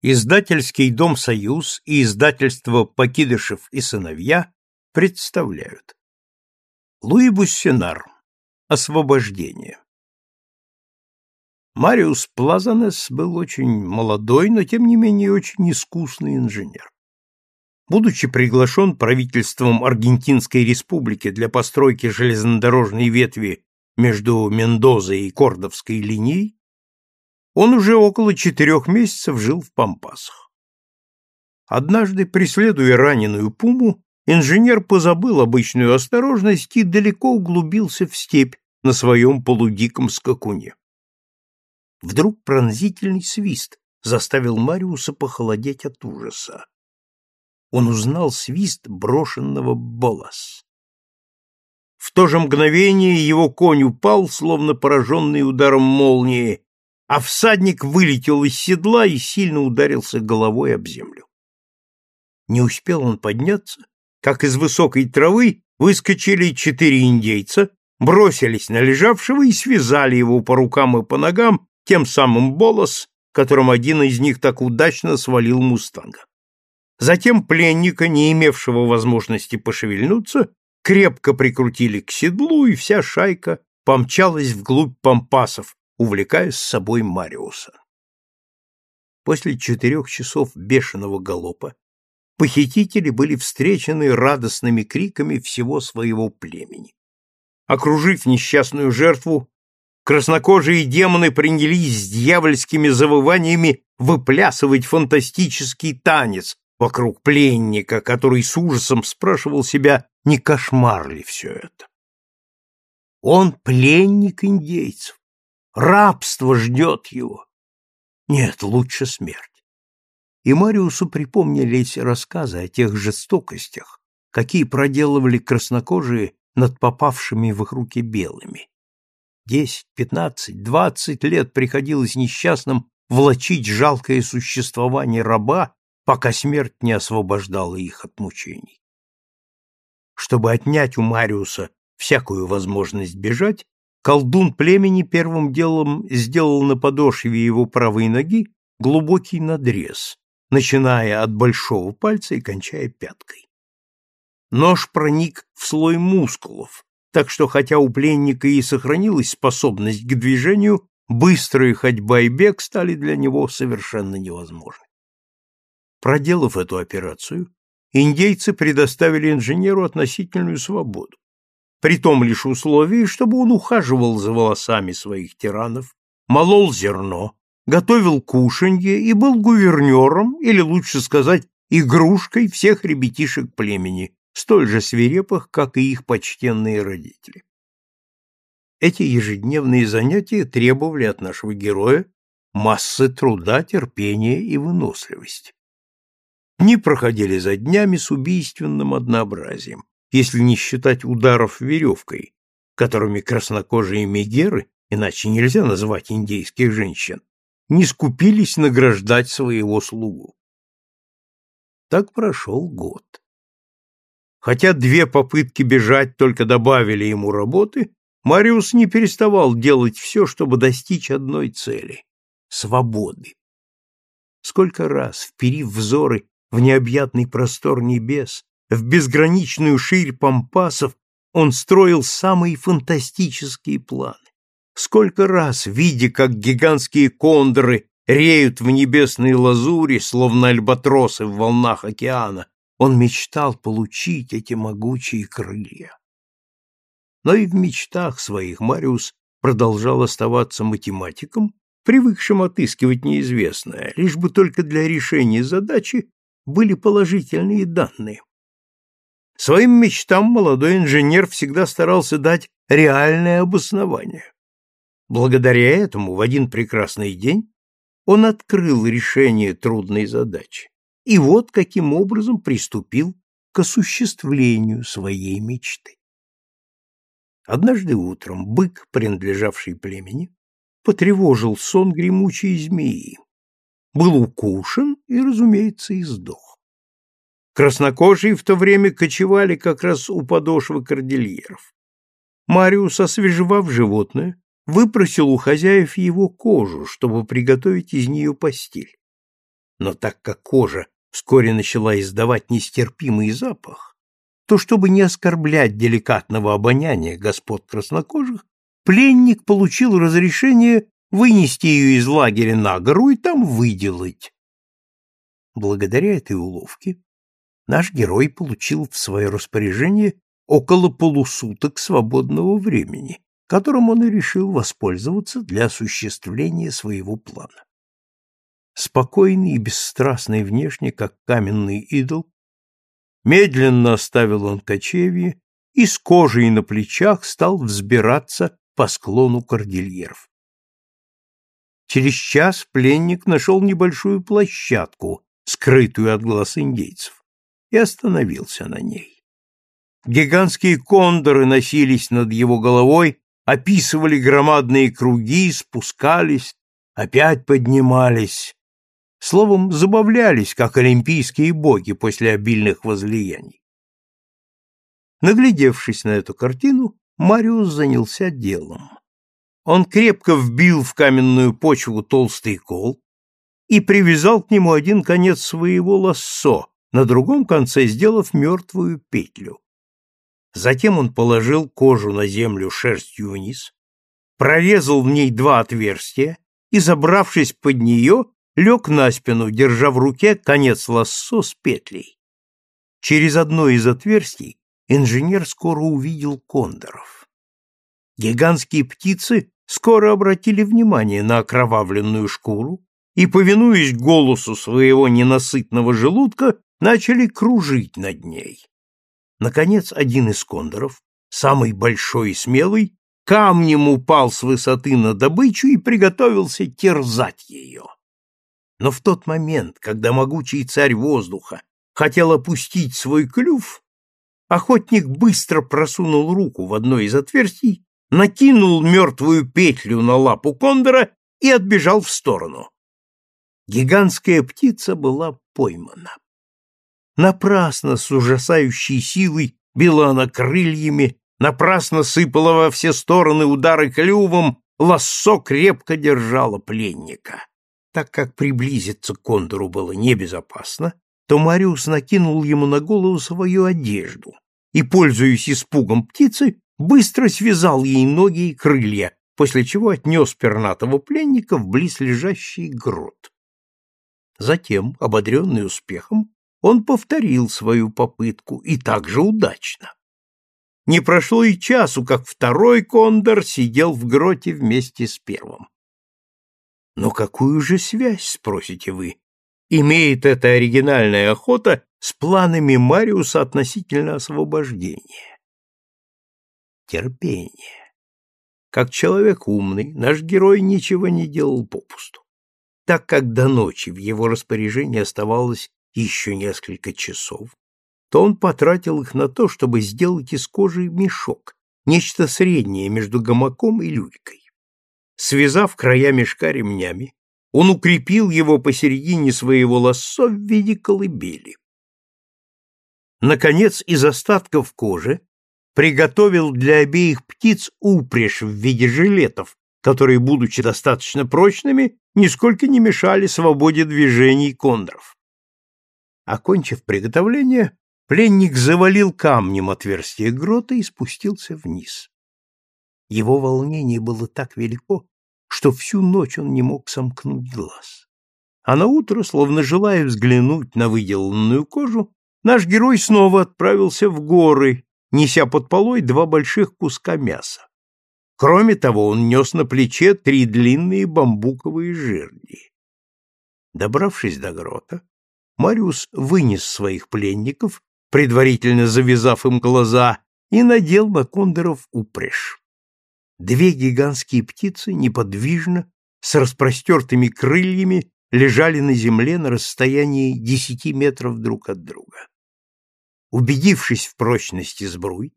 Издательский дом «Союз» и издательство «Покидышев и сыновья» представляют. Луи Буссенар. Освобождение. Мариус Плазанес был очень молодой, но тем не менее очень искусный инженер. Будучи приглашен правительством Аргентинской республики для постройки железнодорожной ветви между Мендозой и Кордовской линией, он уже около четырех месяцев жил в Пампасах. Однажды, преследуя раненую пуму, инженер позабыл обычную осторожность и далеко углубился в степь на своем полудиком скакуне. Вдруг пронзительный свист заставил Мариуса похолодеть от ужаса. Он узнал свист брошенного Болас. В то же мгновение его конь упал, словно пораженный ударом молнии, а всадник вылетел из седла и сильно ударился головой об землю. Не успел он подняться, как из высокой травы выскочили четыре индейца, бросились на лежавшего и связали его по рукам и по ногам тем самым болос, которым один из них так удачно свалил мустанга. Затем пленника, не имевшего возможности пошевельнуться, крепко прикрутили к седлу, и вся шайка помчалась вглубь пампасов, увлекая с собой Мариуса. После четырех часов бешеного галопа похитители были встречены радостными криками всего своего племени. Окружив несчастную жертву, краснокожие демоны принялись с дьявольскими завываниями выплясывать фантастический танец вокруг пленника, который с ужасом спрашивал себя, не кошмар ли все это. Он пленник индейцев. Рабство ждет его. Нет, лучше смерть. И Мариусу припомнились рассказы о тех жестокостях, какие проделывали краснокожие над попавшими в их руки белыми. Десять, пятнадцать, двадцать лет приходилось несчастным влачить жалкое существование раба, пока смерть не освобождала их от мучений. Чтобы отнять у Мариуса всякую возможность бежать, колдун племени первым делом сделал на подошве его правой ноги глубокий надрез, начиная от большого пальца и кончая пяткой. Нож проник в слой мускулов, так что хотя у пленника и сохранилась способность к движению, быстрая ходьба и бег стали для него совершенно невозможны. Проделав эту операцию, индейцы предоставили инженеру относительную свободу при том лишь условии, чтобы он ухаживал за волосами своих тиранов, молол зерно, готовил кушанье и был гувернером, или лучше сказать, игрушкой всех ребятишек племени, столь же свирепых, как и их почтенные родители. Эти ежедневные занятия требовали от нашего героя массы труда, терпения и выносливости. Дни проходили за днями с убийственным однообразием если не считать ударов веревкой, которыми краснокожие мегеры, иначе нельзя назвать индейских женщин, не скупились награждать своего слугу. Так прошел год. Хотя две попытки бежать только добавили ему работы, Мариус не переставал делать все, чтобы достичь одной цели — свободы. Сколько раз, вперив взоры в необъятный простор небес, в безграничную ширь пампасов он строил самые фантастические планы. Сколько раз, видя, как гигантские кондоры реют в небесной лазури, словно альбатросы в волнах океана, он мечтал получить эти могучие крылья. Но и в мечтах своих Мариус продолжал оставаться математиком, привыкшим отыскивать неизвестное, лишь бы только для решения задачи были положительные данные. Своим мечтам молодой инженер всегда старался дать реальное обоснование. Благодаря этому в один прекрасный день он открыл решение трудной задачи и вот каким образом приступил к осуществлению своей мечты. Однажды утром бык, принадлежавший племени, потревожил сон гремучей змеи, был укушен и, разумеется, и сдох. Краснокожие в то время кочевали как раз у подошвы кордильеров. Мариус, освежевав животное, выпросил у хозяев его кожу, чтобы приготовить из нее постель. Но так как кожа вскоре начала издавать нестерпимый запах, то, чтобы не оскорблять деликатного обоняния господ краснокожих, пленник получил разрешение вынести ее из лагеря на гору и там выделать. Благодаря этой уловке наш герой получил в свое распоряжение около полусуток свободного времени, которым он и решил воспользоваться для осуществления своего плана. Спокойный и бесстрастный внешне, как каменный идол, медленно оставил он кочевье и с кожей на плечах стал взбираться по склону кордильеров. Через час пленник нашел небольшую площадку, скрытую от глаз индейцев, и остановился на ней. Гигантские кондоры носились над его головой, описывали громадные круги, спускались, опять поднимались. Словом, забавлялись, как олимпийские боги после обильных возлияний. Наглядевшись на эту картину, Мариус занялся делом. Он крепко вбил в каменную почву толстый кол и привязал к нему один конец своего лассо, на другом конце сделав мертвую петлю. Затем он положил кожу на землю шерстью вниз, прорезал в ней два отверстия и, забравшись под нее, лег на спину, держа в руке конец лассо с петлей. Через одно из отверстий инженер скоро увидел кондоров. Гигантские птицы скоро обратили внимание на окровавленную шкуру и, повинуясь голосу своего ненасытного желудка, начали кружить над ней. Наконец, один из кондоров, самый большой и смелый, камнем упал с высоты на добычу и приготовился терзать ее. Но в тот момент, когда могучий царь воздуха хотел опустить свой клюв, охотник быстро просунул руку в одно из отверстий накинул мертвую петлю на лапу кондора и отбежал в сторону. Гигантская птица была поймана. Напрасно с ужасающей силой била она крыльями, напрасно сыпала во все стороны удары клювом, лассо крепко держала пленника. Так как приблизиться к кондору было небезопасно, то Мариус накинул ему на голову свою одежду и, пользуясь испугом птицы, быстро связал ей ноги и крылья, после чего отнес пернатого пленника в близлежащий грот. Затем, ободренный успехом, он повторил свою попытку, и так же удачно. Не прошло и часу, как второй кондор сидел в гроте вместе с первым. Но какую же связь, спросите вы, имеет эта оригинальная охота с планами Мариуса относительно освобождения? терпение. Как человек умный, наш герой ничего не делал попусту. Так как до ночи в его распоряжении оставалось еще несколько часов, то он потратил их на то, чтобы сделать из кожи мешок, нечто среднее между гамаком и люлькой. Связав края мешка ремнями, он укрепил его посередине своего лассо в виде колыбели. Наконец, из остатков кожи приготовил для обеих птиц упряжь в виде жилетов, которые, будучи достаточно прочными, нисколько не мешали свободе движений кондров. Окончив приготовление, пленник завалил камнем отверстие грота и спустился вниз. Его волнение было так велико, что всю ночь он не мог сомкнуть глаз. А на утро, словно желая взглянуть на выделанную кожу, наш герой снова отправился в горы неся под полой два больших куска мяса. Кроме того, он нес на плече три длинные бамбуковые жерди. Добравшись до грота, Мариус вынес своих пленников, предварительно завязав им глаза, и надел на кондоров упряжь. Две гигантские птицы неподвижно, с распростертыми крыльями, лежали на земле на расстоянии десяти метров друг от друга. Убедившись в прочности сбруй,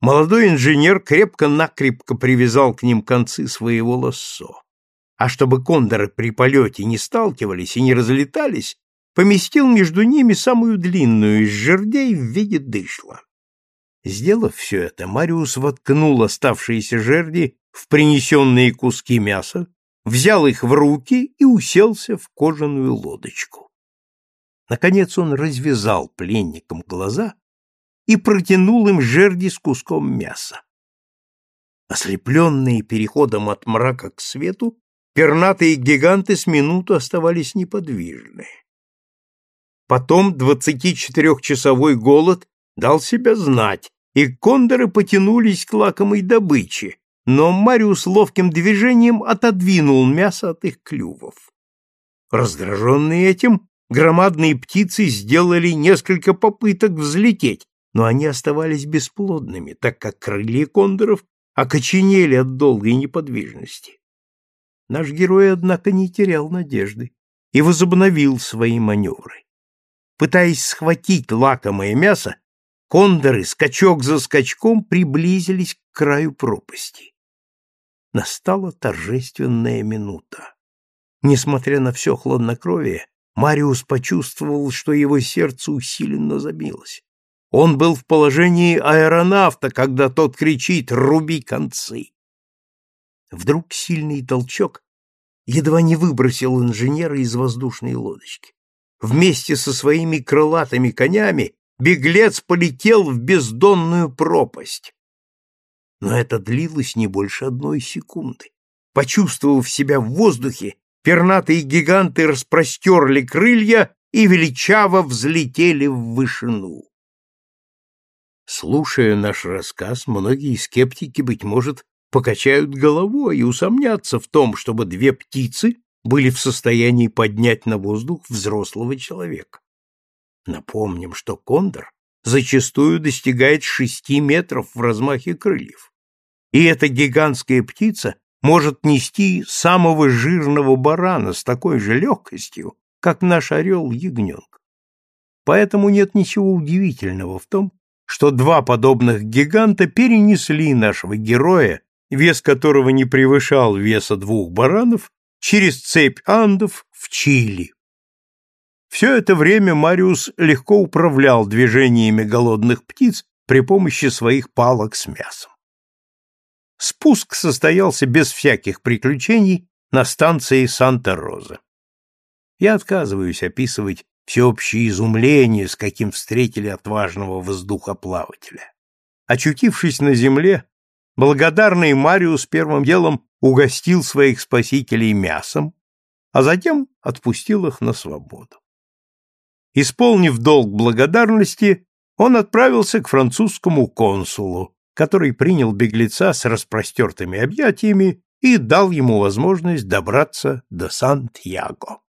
молодой инженер крепко-накрепко привязал к ним концы своего лассо. А чтобы кондоры при полете не сталкивались и не разлетались, поместил между ними самую длинную из жердей в виде дышла. Сделав все это, Мариус воткнул оставшиеся жерди в принесенные куски мяса, взял их в руки и уселся в кожаную лодочку. Наконец он развязал пленникам глаза и протянул им жерди с куском мяса. Ослепленные переходом от мрака к свету, пернатые гиганты с минуту оставались неподвижны. Потом двадцатичетырехчасовой голод дал себя знать, и кондоры потянулись к лакомой добыче, но Мариус ловким движением отодвинул мясо от их клювов. Раздраженные этим, громадные птицы сделали несколько попыток взлететь, но они оставались бесплодными, так как крылья кондоров окоченели от долгой неподвижности. Наш герой, однако, не терял надежды и возобновил свои маневры. Пытаясь схватить лакомое мясо, кондоры скачок за скачком приблизились к краю пропасти. Настала торжественная минута. Несмотря на все хладнокровие, Мариус почувствовал, что его сердце усиленно забилось. Он был в положении аэронавта, когда тот кричит «Руби концы!». Вдруг сильный толчок едва не выбросил инженера из воздушной лодочки. Вместе со своими крылатыми конями беглец полетел в бездонную пропасть. Но это длилось не больше одной секунды. Почувствовав себя в воздухе, пернатые гиганты распростерли крылья и величаво взлетели в вышину. Слушая наш рассказ, многие скептики, быть может, покачают головой и усомнятся в том, чтобы две птицы были в состоянии поднять на воздух взрослого человека. Напомним, что кондор зачастую достигает шести метров в размахе крыльев. И эта гигантская птица может нести самого жирного барана с такой же легкостью, как наш орел-ягненок. Поэтому нет ничего удивительного в том, что два подобных гиганта перенесли нашего героя, вес которого не превышал веса двух баранов, через цепь Андов в Чили. Все это время Мариус легко управлял движениями голодных птиц при помощи своих палок с мясом. Спуск состоялся без всяких приключений на станции Санта-Роза. Я отказываюсь описывать всеобщее изумление, с каким встретили отважного воздухоплавателя. Очутившись на земле, благодарный Мариус первым делом угостил своих спасителей мясом, а затем отпустил их на свободу. Исполнив долг благодарности, он отправился к французскому консулу, который принял беглеца с распростертыми объятиями и дал ему возможность добраться до Сан-Тьяго.